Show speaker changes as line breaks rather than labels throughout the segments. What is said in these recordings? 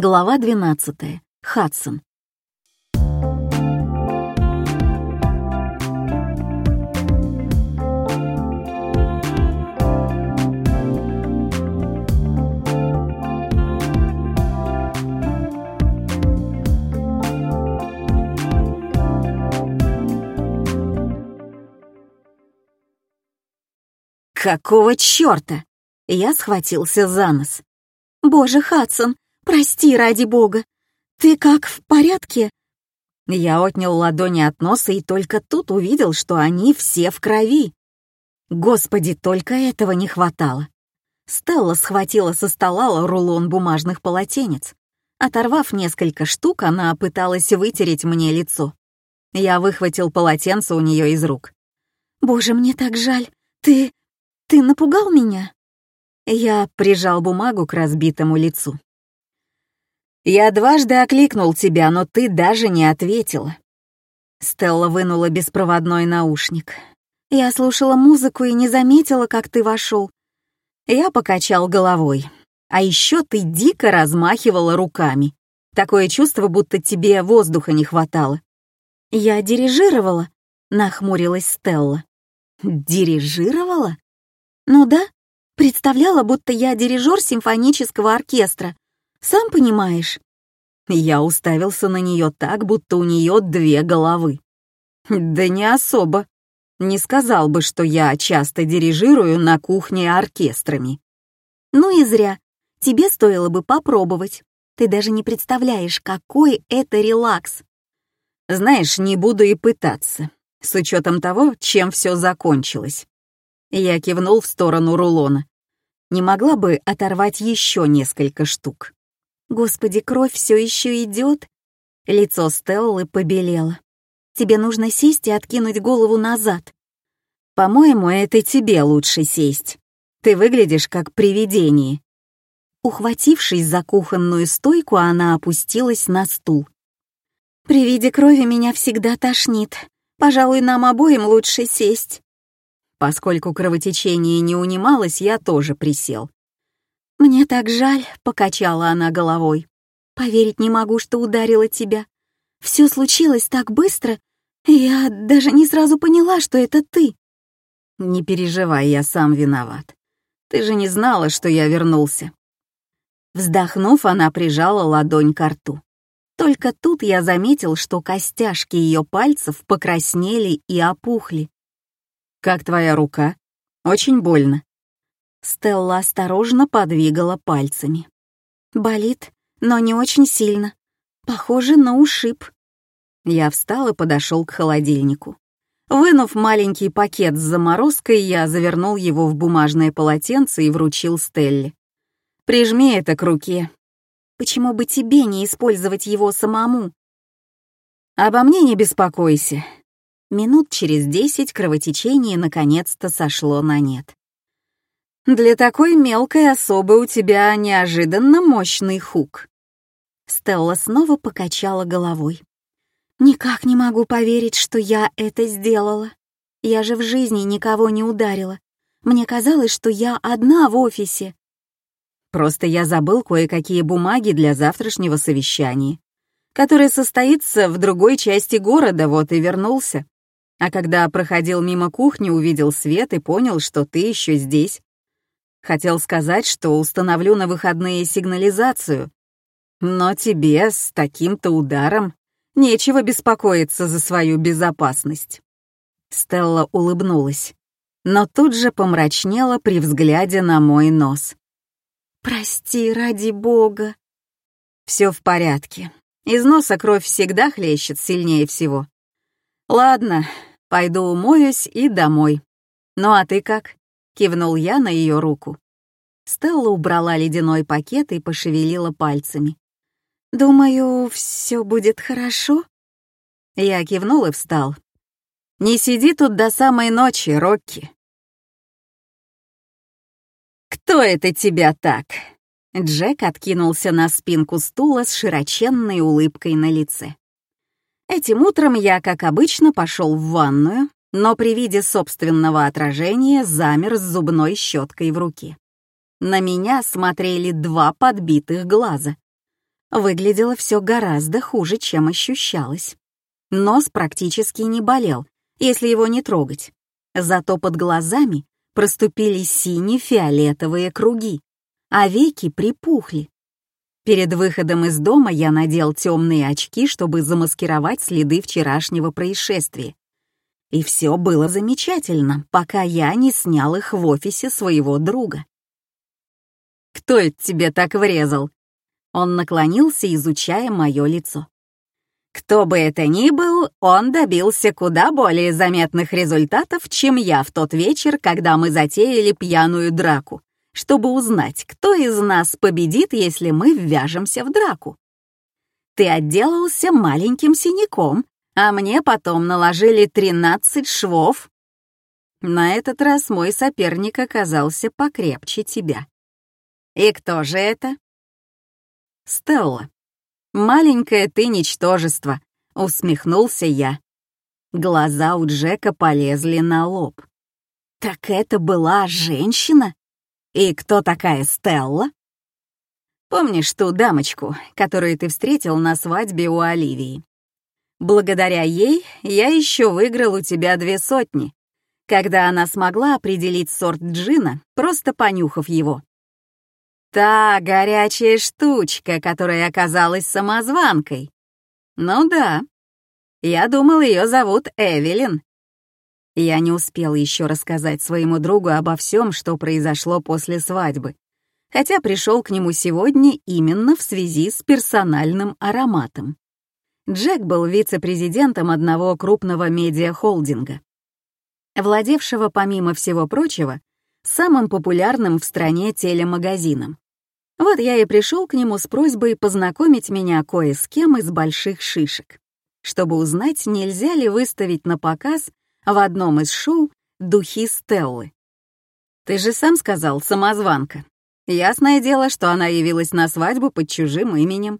Глава 12. Хадсон. Какого чёрта? Я схватился за нос.
Боже, Хадсон, прости ради бога. Ты как, в порядке?
Я отнял ладони от носа и только тут увидел, что они все в крови. Господи, только этого не хватало. Стелла схватила со стола рулон бумажных полотенец. Оторвав несколько штук, она пыталась вытереть мне лицо. Я выхватил полотенце у нее из рук.
«Боже, мне так жаль. Ты... ты напугал меня?»
Я прижал бумагу к разбитому лицу. «Я дважды окликнул тебя, но ты даже не ответила». Стелла вынула беспроводной наушник.
«Я слушала музыку и не заметила, как ты вошел.
Я покачал головой. А еще ты дико размахивала руками. Такое чувство, будто тебе воздуха не хватало.
Я дирижировала, нахмурилась Стелла.
Дирижировала?
Ну да, представляла, будто я дирижер симфонического оркестра. Сам понимаешь.
Я уставился на нее так, будто у нее две головы. Да не особо. Не сказал бы, что я часто дирижирую на кухне оркестрами.
Ну и зря. Тебе стоило бы попробовать. Ты даже не представляешь, какой это релакс.
Знаешь, не буду и пытаться, с учетом того, чем все закончилось. Я кивнул в сторону рулона. Не могла бы оторвать еще несколько штук.
Господи, кровь все еще идет. Лицо Стеллы побелело. Тебе нужно сесть и откинуть голову назад.
По-моему, это тебе лучше сесть. Ты выглядишь как привидение.
Ухватившись за кухонную стойку, она опустилась на стул. «При виде крови меня всегда тошнит. Пожалуй, нам обоим лучше сесть».
Поскольку кровотечение не унималось, я тоже присел.
«Мне так жаль», — покачала она головой. «Поверить не могу, что ударила тебя. Все случилось так быстро, я даже не сразу поняла, что это ты».
«Не переживай, я сам виноват. Ты же не знала, что я вернулся. Вздохнув, она прижала ладонь к рту. Только тут я заметил, что костяшки ее пальцев покраснели и опухли. «Как твоя рука? Очень больно».
Стелла осторожно подвигала пальцами. «Болит, но не очень сильно. Похоже на ушиб».
Я встал и подошел к холодильнику. Вынув маленький пакет с заморозкой, я завернул его в бумажное полотенце и вручил Стелле. Прижми это к руке.
Почему бы тебе не использовать его самому?
Обо мне не беспокойся. Минут через десять кровотечение наконец-то сошло на нет. Для такой мелкой особы у тебя неожиданно мощный хук.
Стелла снова покачала головой. «Никак не могу поверить, что я это сделала. Я же в жизни никого не ударила. Мне казалось, что я одна в офисе.
Просто я забыл кое-какие бумаги для завтрашнего совещания, которое состоится в другой части города, вот и вернулся. А когда проходил мимо кухни, увидел свет и понял, что ты еще здесь. Хотел сказать, что установлю на выходные сигнализацию. Но тебе с таким-то ударом нечего беспокоиться за свою безопасность. Стелла улыбнулась, но тут же помрачнела при взгляде на мой нос.
«Прости, ради бога!»
«Все в порядке. Из носа кровь всегда хлещет сильнее всего. Ладно, пойду умоюсь и домой. Ну а ты как?» — кивнул я на ее руку. Стелла убрала ледяной пакет и пошевелила пальцами.
«Думаю, все будет хорошо?»
Я кивнул и встал. «Не сиди тут до самой ночи, Рокки. «Кто это тебя так?» Джек откинулся на спинку стула с широченной улыбкой на лице. Этим утром я, как обычно, пошел в ванную, но при виде собственного отражения замер с зубной щеткой в руке. На меня смотрели два подбитых глаза. выглядело все гораздо хуже, чем ощущалось. Нос практически не болел, если его не трогать. Зато под глазами проступили сине-фиолетовые круги, а веки припухли. Перед выходом из дома я надел темные очки, чтобы замаскировать следы вчерашнего происшествия. И все было замечательно, пока я не снял их в офисе своего друга. «Кто это тебе так врезал?» Он наклонился, изучая мое лицо. Кто бы это ни был, он добился куда более заметных результатов, чем я в тот вечер, когда мы затеяли пьяную драку, чтобы узнать, кто из нас победит, если мы ввяжемся в драку. Ты отделался маленьким синяком, а мне потом наложили 13 швов. На этот раз мой соперник оказался покрепче тебя. И кто же это? Стелла. «Маленькое ты ничтожество», — усмехнулся я. Глаза у Джека полезли на лоб. «Так это была женщина? И кто такая Стелла?» «Помнишь ту дамочку, которую ты встретил на свадьбе у Оливии? Благодаря ей я еще выиграл у тебя две сотни, когда она смогла определить сорт джина, просто понюхав его. Та горячая штучка, которая оказалась самозванкой. Ну да. Я думал, ее зовут Эвелин. Я не успел еще рассказать своему другу обо всем, что произошло после свадьбы, хотя пришел к нему сегодня именно в связи с персональным ароматом. Джек был вице-президентом одного крупного медиахолдинга, владевшего, помимо всего прочего, самым популярным в стране телемагазином. Вот я и пришел к нему с просьбой познакомить меня кое с кем из больших шишек, чтобы узнать, нельзя ли выставить на показ в одном из шоу духи Стеллы. Ты же сам сказал, самозванка. Ясное дело, что она явилась на свадьбу под чужим именем.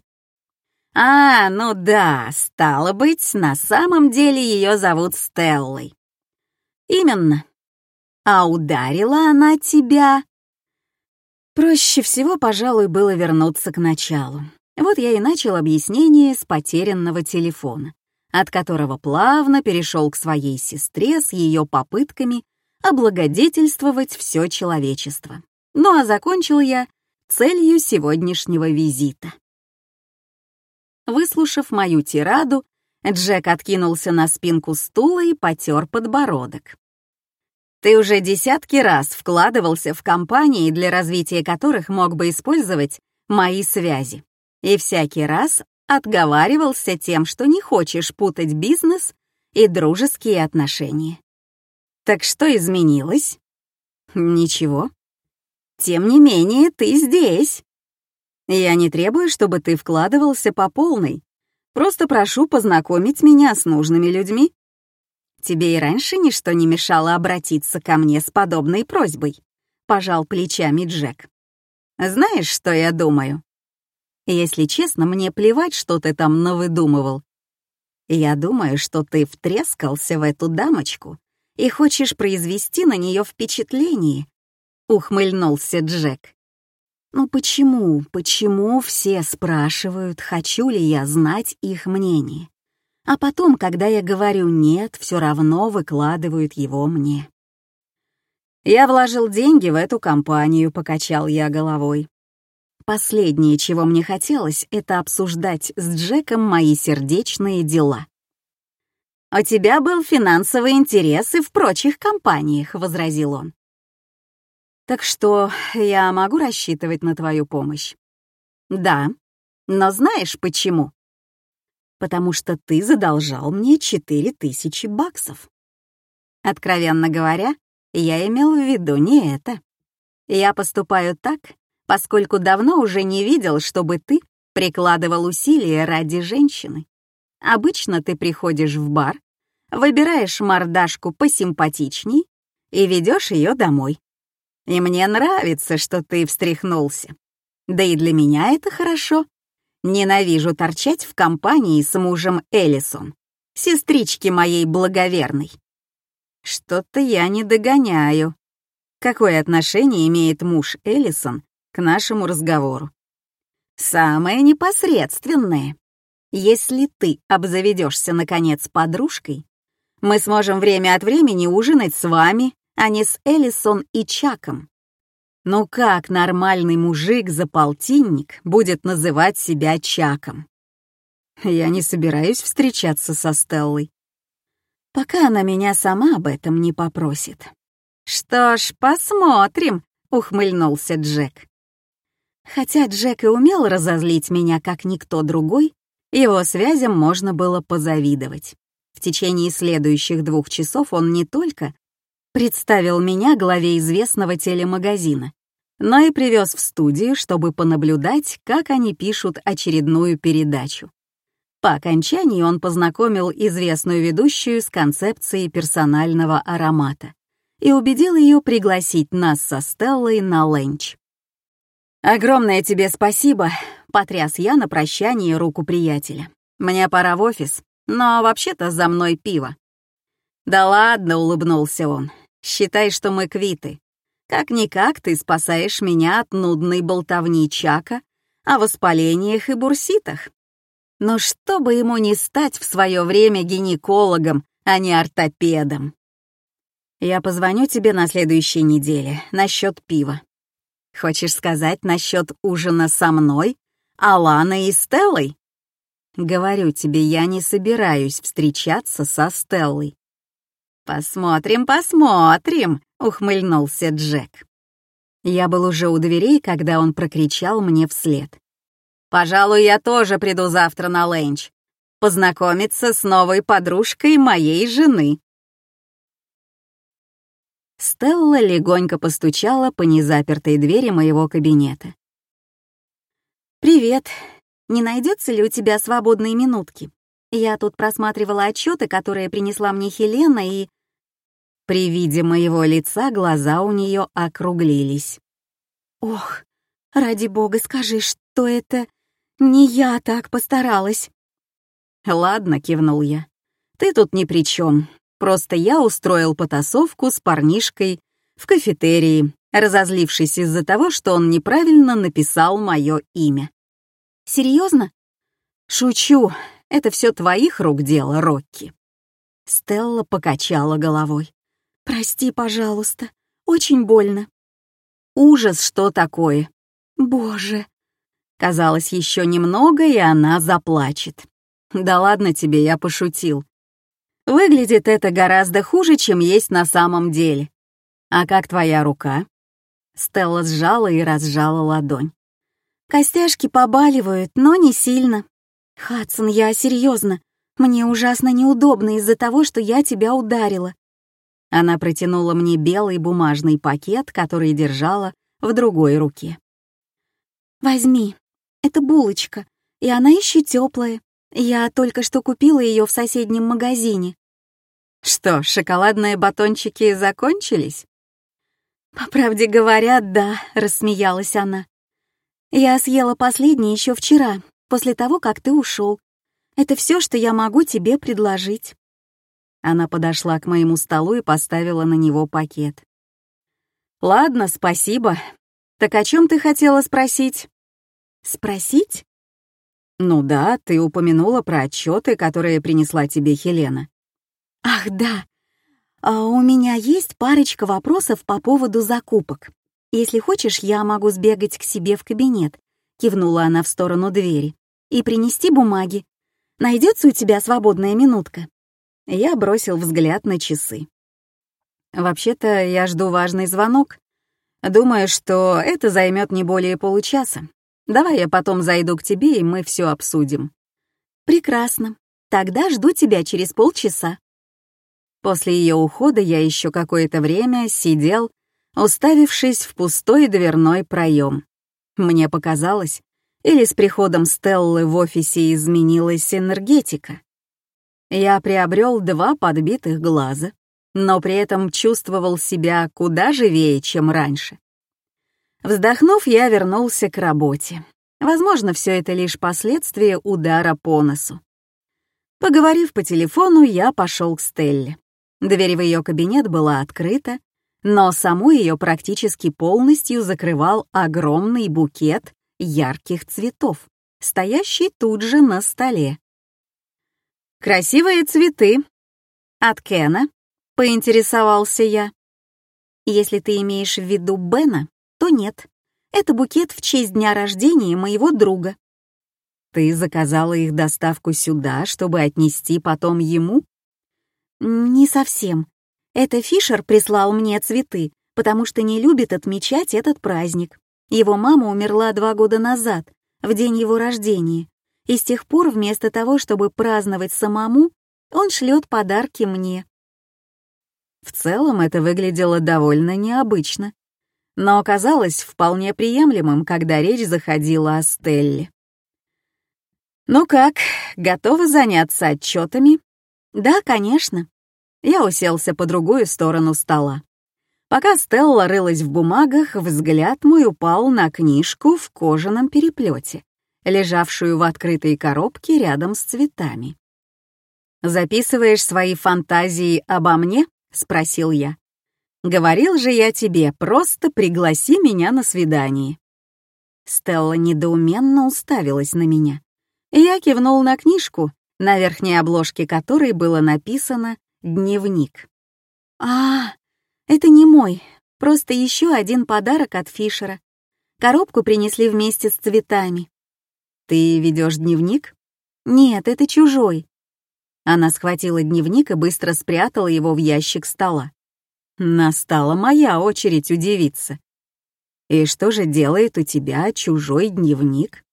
А, ну да, стало быть, на самом деле ее зовут Стеллой. Именно. А ударила она тебя... Проще всего, пожалуй, было вернуться к началу. Вот я и начал объяснение с потерянного телефона, от которого плавно перешел к своей сестре с ее попытками облагодетельствовать все человечество. Ну а закончил я целью сегодняшнего визита. Выслушав мою тираду, Джек откинулся на спинку стула и потер подбородок. Ты уже десятки раз вкладывался в компании, для развития которых мог бы использовать мои связи. И всякий раз отговаривался тем, что не хочешь путать бизнес и дружеские отношения. Так что изменилось? Ничего. Тем не менее, ты здесь. Я не требую, чтобы ты вкладывался по полной. Просто прошу познакомить меня с нужными людьми. Тебе и раньше ничто не мешало обратиться ко мне с подобной просьбой», — пожал плечами Джек. «Знаешь, что я думаю? Если честно, мне плевать, что ты там навыдумывал. Я думаю, что ты втрескался в эту дамочку и хочешь произвести на нее впечатление», — ухмыльнулся Джек. «Ну почему, почему все спрашивают, хочу ли я знать их мнение? А потом, когда я говорю «нет», все равно выкладывают его мне. «Я вложил деньги в эту компанию», — покачал я головой. Последнее, чего мне хотелось, это обсуждать с Джеком мои сердечные дела. «У тебя был финансовый интерес и в прочих компаниях», — возразил он. «Так что я могу рассчитывать на твою помощь?» «Да. Но знаешь почему?» потому что ты задолжал мне четыре тысячи баксов. Откровенно говоря, я имел в виду не это. Я поступаю так, поскольку давно уже не видел, чтобы ты прикладывал усилия ради женщины. Обычно ты приходишь в бар, выбираешь мордашку посимпатичней и ведешь ее домой. И мне нравится, что ты встряхнулся. Да и для меня это хорошо. Ненавижу торчать в компании с мужем Эллисон, сестрички моей благоверной. Что-то я не догоняю. Какое отношение имеет муж Эллисон к нашему разговору? Самое непосредственное. Если ты обзаведешься, наконец, подружкой, мы сможем время от времени ужинать с вами, а не с Эллисон и Чаком. Ну как нормальный мужик за полтинник будет называть себя Чаком? Я не собираюсь встречаться со Стеллой. Пока она меня сама об этом не попросит. Что ж, посмотрим, ухмыльнулся Джек. Хотя Джек и умел разозлить меня как никто другой, его связям можно было позавидовать. В течение следующих двух часов он не только представил меня главе известного телемагазина, но и привез в студию, чтобы понаблюдать, как они пишут очередную передачу. По окончании он познакомил известную ведущую с концепцией персонального аромата и убедил ее пригласить нас со Стеллой на ленч. «Огромное тебе спасибо», — потряс я на прощание руку приятеля. «Мне пора в офис, но вообще-то за мной пиво». «Да ладно», — улыбнулся он, — «считай, что мы квиты. Как-никак ты спасаешь меня от нудной болтовни Чака о воспалениях и бурситах. Но чтобы ему не стать в свое время гинекологом, а не ортопедом. Я позвоню тебе на следующей неделе насчет пива. Хочешь сказать насчет ужина со мной, Аланой и Стеллой? Говорю тебе, я не собираюсь встречаться со Стеллой. Посмотрим, посмотрим, ухмыльнулся Джек. Я был уже у дверей, когда он прокричал мне вслед. Пожалуй, я тоже приду завтра на ленч. Познакомиться с новой подружкой моей жены. Стелла легонько постучала по незапертой двери моего кабинета. «Привет. Не найдется ли у тебя свободные минутки? Я тут просматривала отчеты, которые принесла мне Хелена, и...» При виде моего лица глаза у нее округлились. «Ох, ради бога, скажи, что это...» «Не я так постаралась». «Ладно», — кивнул я. «Ты тут ни при чем. Просто я устроил потасовку с парнишкой в кафетерии, разозлившись из-за того, что он неправильно написал мое имя». «Серьезно?» «Шучу. Это все твоих рук дело, Рокки». Стелла покачала головой. «Прости, пожалуйста. Очень больно». «Ужас, что такое?» «Боже!» Казалось, еще немного, и она заплачет. Да ладно тебе, я пошутил. Выглядит это гораздо хуже, чем есть на самом деле. А как твоя рука? Стелла сжала и разжала ладонь. Костяшки побаливают, но не сильно. Хадсон, я серьезно. Мне ужасно неудобно из-за того, что я тебя ударила. Она протянула мне белый бумажный пакет, который держала в другой руке. «Возьми, это булочка, и она еще теплая. Я только что купила ее в соседнем магазине. Что, шоколадные батончики закончились? По правде говоря, да, рассмеялась она. Я съела последний еще вчера, после того, как ты ушел. Это все, что я могу тебе предложить. Она подошла к моему столу и поставила на него пакет. «Ладно, спасибо. Так о чем ты хотела спросить?» Спросить? Ну да, ты упомянула про отчеты, которые принесла тебе Хелена. Ах, да. А у меня есть парочка вопросов по поводу закупок. Если хочешь, я могу сбегать к себе в кабинет, кивнула она в сторону двери, и принести бумаги. Найдется у тебя свободная минутка? Я бросил взгляд на часы. Вообще-то я жду важный звонок. Думаю, что это займет не более получаса. Давай я потом зайду к тебе, и мы все обсудим». «Прекрасно. Тогда жду тебя через полчаса». После ее ухода я еще какое-то время сидел, уставившись в пустой дверной проем. Мне показалось, или с приходом Стеллы в офисе изменилась энергетика. Я приобрел два подбитых глаза, но при этом чувствовал себя куда живее, чем раньше. Вздохнув, я вернулся к работе. Возможно, все это лишь последствия удара по носу. Поговорив по телефону, я пошел к Стелле. Дверь в ее кабинет была открыта, но саму ее практически полностью закрывал огромный букет ярких цветов, стоящий тут же на столе. «Красивые цветы. От Кена?» — поинтересовался я.
«Если ты имеешь в виду Бена, то нет. Это букет в честь дня рождения моего друга».
«Ты заказала их доставку сюда, чтобы отнести потом ему?»
«Не совсем. Это Фишер прислал мне цветы, потому что не любит отмечать этот праздник. Его мама умерла два года назад, в день его рождения, и с тех пор вместо того, чтобы праздновать самому, он шлет подарки мне.
В целом это выглядело довольно необычно, но оказалось вполне приемлемым, когда речь заходила о Стелле. «Ну как, готовы заняться отчетами?»
«Да, конечно».
Я уселся по другую сторону стола. Пока Стелла рылась в бумагах, взгляд мой упал на книжку в кожаном переплете, лежавшую в открытой коробке рядом с цветами. «Записываешь свои фантазии обо мне?» — спросил я. «Говорил же я тебе, просто пригласи меня на свидание». Стелла недоуменно уставилась на меня. Я кивнул на книжку, на верхней обложке которой было написано «Дневник».
«А, это не мой, просто еще один подарок от Фишера. Коробку принесли вместе с цветами.
Ты ведешь дневник?
Нет, это чужой.
Она схватила дневник и быстро спрятала его в ящик стола. Настала моя очередь удивиться. И что же делает у тебя чужой дневник?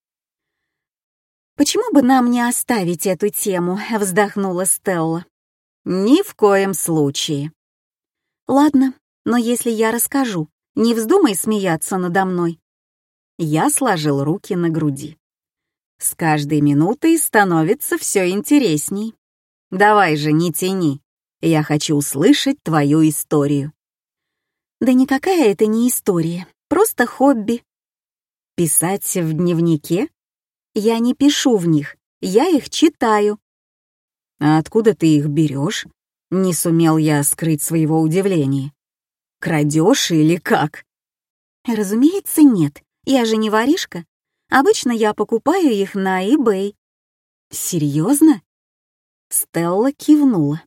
«Почему бы нам не оставить эту тему?» — вздохнула Стелла.
«Ни в коем случае.
«Ладно, но если я расскажу, не вздумай смеяться надо мной».
Я сложил руки на груди. С каждой минутой становится все интересней. Давай же, не тяни. Я хочу услышать твою историю.
Да никакая это не история, просто хобби.
Писать в дневнике?
Я не пишу в них, я их читаю.
А откуда ты их берешь? Не сумел я скрыть своего удивления. Крадешь или как?
Разумеется, нет. Я же не воришка. Обычно я покупаю их на eBay.
Серьезно? Стелла кивнула.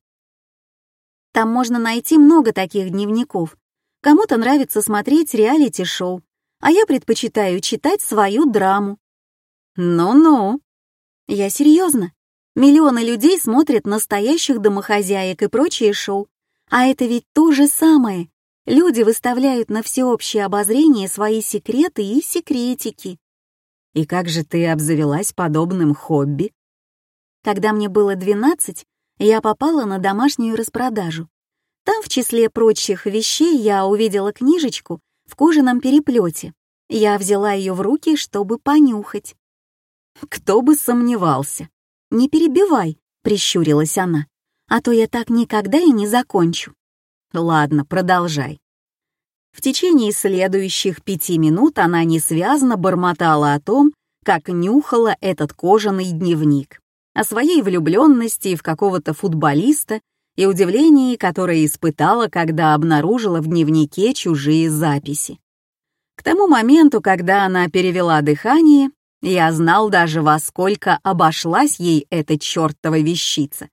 Там можно найти много таких дневников. Кому-то нравится смотреть реалити-шоу, а я предпочитаю читать свою драму.
Ну-ну.
Я серьезно. Миллионы людей смотрят настоящих домохозяек и прочие шоу. А это ведь то же самое. Люди выставляют на всеобщее обозрение свои секреты и секретики.
И как же ты обзавелась подобным хобби?
Когда мне было 12, я попала на домашнюю распродажу. Там, в числе прочих вещей, я увидела книжечку в кожаном переплете. Я взяла ее в руки, чтобы понюхать.
Кто бы сомневался.
«Не перебивай», — прищурилась она, «а то я так никогда и не закончу».
«Ладно, продолжай». В течение следующих пяти минут она несвязно бормотала о том, как нюхала этот кожаный дневник, о своей влюбленности в какого-то футболиста и удивлении, которое испытала, когда обнаружила в дневнике чужие записи. К тому моменту, когда она перевела дыхание, я знал даже, во сколько обошлась ей эта чертова вещица.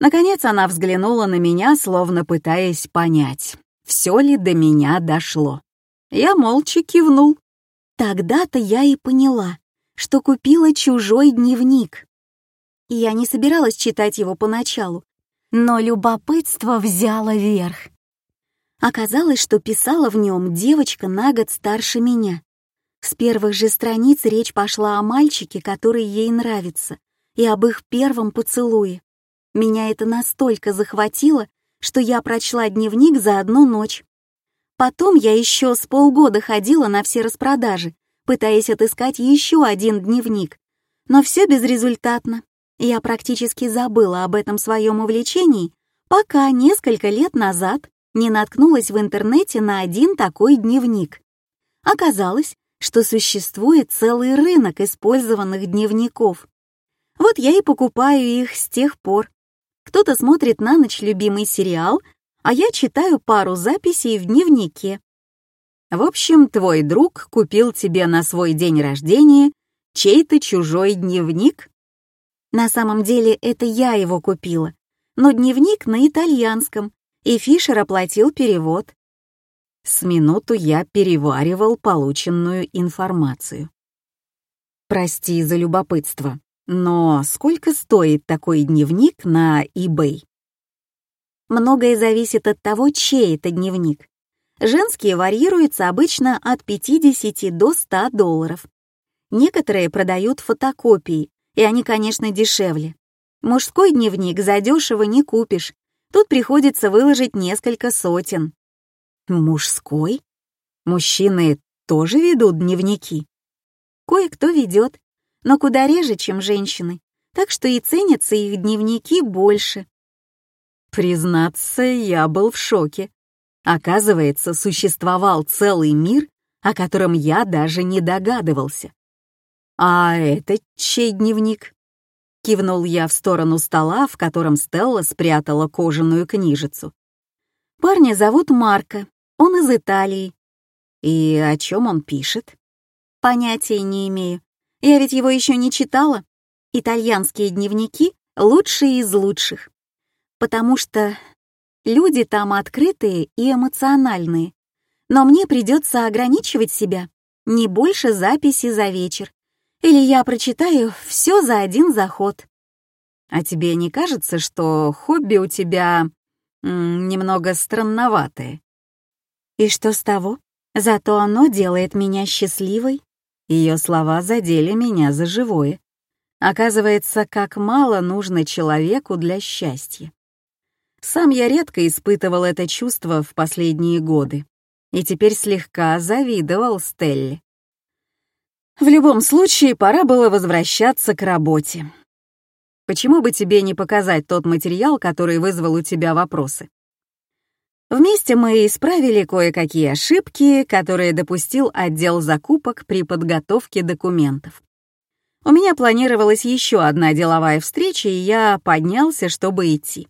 Наконец она взглянула на меня, словно пытаясь понять, все ли до меня дошло. Я молча кивнул.
Тогда-то я и поняла, что купила чужой дневник. Я не собиралась читать его поначалу, но любопытство взяло верх. Оказалось, что писала в нем девочка на год старше меня. С первых же страниц речь пошла о мальчике, который ей нравится, и об их первом поцелуе. Меня это настолько захватило, что я прочла дневник за одну ночь. Потом я еще с полгода ходила на все распродажи, пытаясь отыскать еще один дневник. Но все безрезультатно. Я практически забыла об этом своем увлечении, пока несколько лет назад не наткнулась в интернете на один такой дневник. Оказалось, что существует целый рынок использованных дневников. Вот я и покупаю их с тех пор. Кто-то смотрит на ночь любимый сериал, а я читаю пару записей в дневнике.
В общем, твой друг купил тебе на свой день рождения чей-то чужой дневник?
На самом деле это я его купила, но дневник на итальянском, и Фишер оплатил перевод.
С минуту я переваривал полученную информацию. Прости за любопытство, но сколько стоит такой дневник на eBay?
Многое зависит от того, чей это дневник. Женские варьируются обычно от 50 до 100 долларов. Некоторые продают фотокопии, и они, конечно, дешевле. Мужской дневник задешево не купишь. Тут приходится выложить несколько сотен.
Мужской? Мужчины тоже ведут дневники?
Кое-кто ведет, но куда реже, чем женщины, так что и ценятся их дневники больше.
Признаться, я был в шоке. Оказывается, существовал целый мир, о котором я даже не догадывался. «А это чей дневник?» Кивнул я в сторону стола, в котором Стелла спрятала кожаную книжицу.
«Парня зовут Марко, он из Италии».
«И о чем он пишет?»
«Понятия не имею. Я ведь его еще не читала. Итальянские дневники — лучшие из лучших. Потому что люди там открытые и эмоциональные. Но мне придется ограничивать себя. Не больше записи за вечер. Или я прочитаю все за один заход.
А тебе не кажется, что хобби у тебя немного странноватое?
И что с того? Зато оно делает меня счастливой.
Ее слова задели меня за живое. Оказывается, как мало нужно человеку для счастья. Сам я редко испытывал это чувство в последние годы и теперь слегка завидовал Стелле. В любом случае, пора было возвращаться к работе. Почему бы тебе не показать тот материал, который вызвал у тебя вопросы? Вместе мы исправили кое-какие ошибки, которые допустил отдел закупок при подготовке документов. У меня планировалась еще одна деловая встреча, и я поднялся, чтобы идти.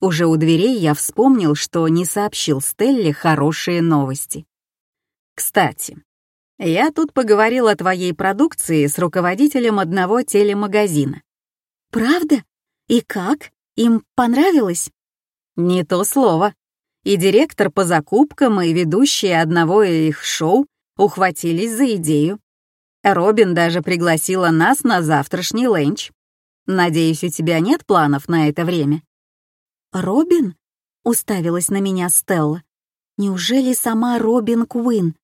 Уже у дверей я вспомнил, что не сообщил Стелле хорошие новости. Кстати, я тут поговорил о твоей продукции с руководителем одного телемагазина.
Правда? И как? Им понравилось?
Не то слово. И директор по закупкам, и ведущие одного их шоу ухватились за идею. Робин даже пригласила нас на завтрашний ленч. Надеюсь, у тебя нет планов на это время?
Робин? Уставилась на меня Стелла. Неужели сама Робин Куин?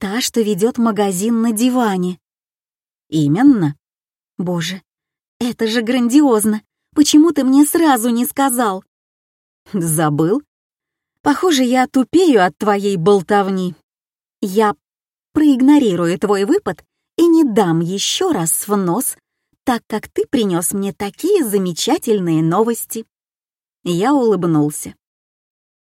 Та, что ведет магазин на диване.
Именно.
Боже, это же грандиозно. Почему ты мне сразу не сказал?
Забыл? Похоже, я тупею от твоей болтовни.
Я проигнорирую твой выпад и не дам еще раз в нос, так как ты принес мне такие замечательные новости.
Я улыбнулся.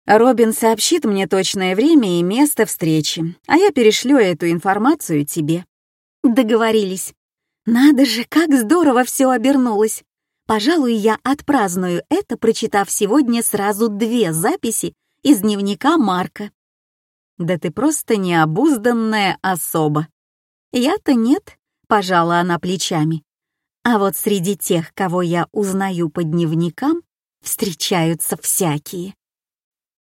Робин сообщит мне точное время и место встречи, а я перешлю эту информацию тебе.
Договорились. Надо же, как здорово все обернулось. Пожалуй, я отпраздную это, прочитав сегодня сразу две записи из дневника Марка.
Да ты просто необузданная особа.
Я-то нет, пожала она плечами. А вот среди тех, кого я узнаю по дневникам, встречаются всякие.